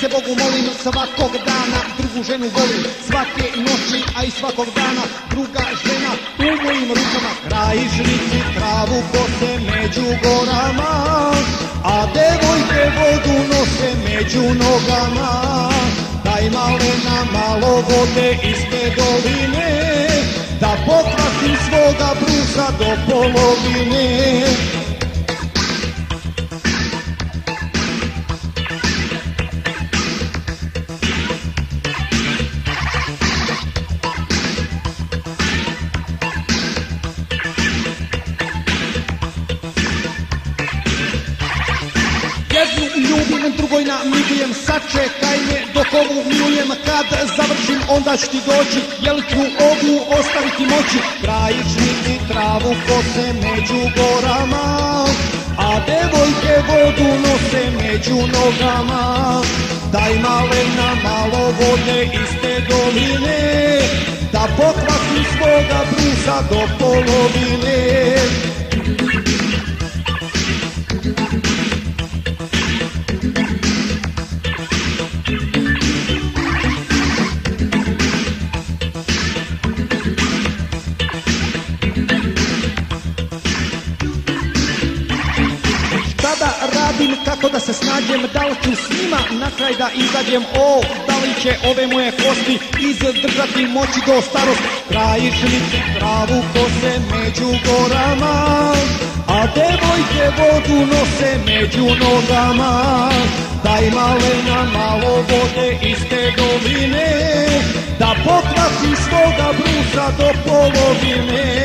se Bogu molim Svakog dana drugu ženu volim. Svake noći, a i svakog dana Druga žena u mojim rukama. Krajišnici travu Навуко се меѓу горама, а девојке воду носе меѓу ногама. Дај малена мало воде из педолине, да поклати свода бруса до половине. Ljubim, drugoj namigujem, sačekaj me dok ovu milujem. Kad završim onda ću ti doći, jel ću ovu ostaviti moći? Krajišnici travu kose među gorama A devojke vodu nose među nogama. Daj malena malo vode iz te doline Da pokvasim svoga brusa do polovine radim kako da se snađem, da li ću s njima na kraj da izađem, o, da li će ove moje kosti izdržati moći do starosti. Krajišnici travu kose među gorama, a devojke vodu nose među nogama. Daj malena malo vode iz te doline, da pokvasim svoga brusa do polovine.